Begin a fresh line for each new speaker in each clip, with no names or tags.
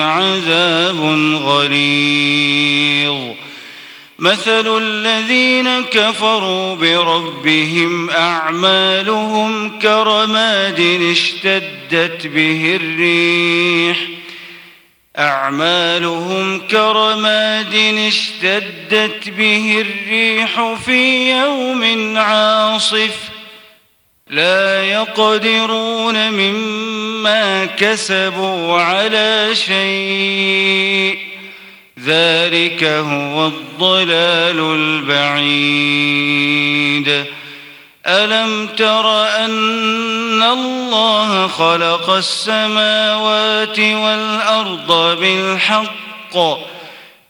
عذاب غليظ. مثل الذين كفروا بربهم أعمالهم كرماد اشتدت به الريح. أعمالهم كرماد اشتدت به الريح في يوم عاصف. لا يقدرون مما كسبوا على شيء. ذلك هو الضلال البعيد. ألم تر أن الله خلق السماوات والأرض بالحق؟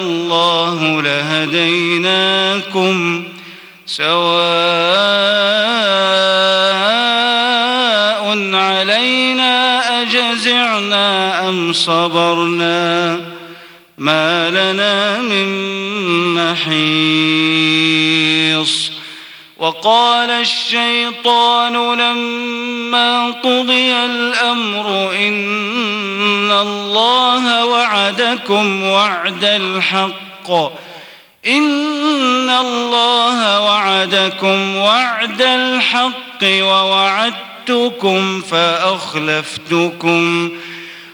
الله لهديناكم سواء علينا أجزعنا أم صبرنا ما لنا من محيص وقال الشيطان لما قضي الأمر إن الله وعدكم وعد الحق. إن الله وعدكم وعد الحق ووعدتكم فأخلفتكم.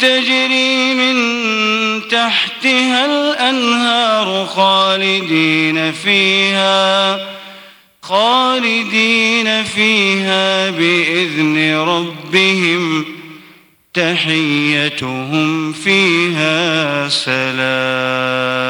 تجري من تحتها الأنهار خالدين فيها خالدين فيها بإذن ربهم. تحيتهم فيها سلام.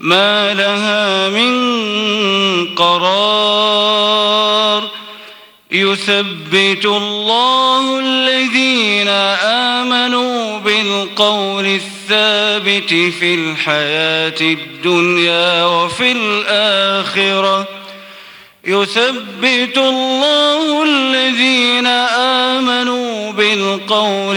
ما لها من قرار. يثبت الله الذين آمنوا بالقول الثابت في الحياة الدنيا وفي الآخرة. يثبت الله الذين آمنوا بالقول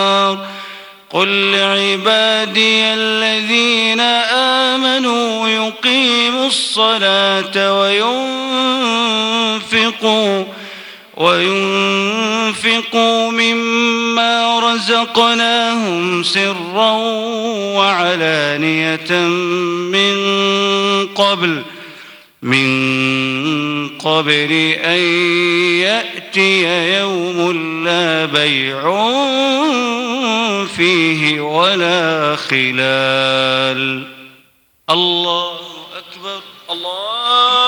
قل لعبادي الذين آمنوا يقيموا الصلاة وينفقوا وينفقوا مما رزقناهم سرا وعلانية من قبل من قبل أن يأتي يوم لا بيع فيه ولا خلال. الله أكبر. الله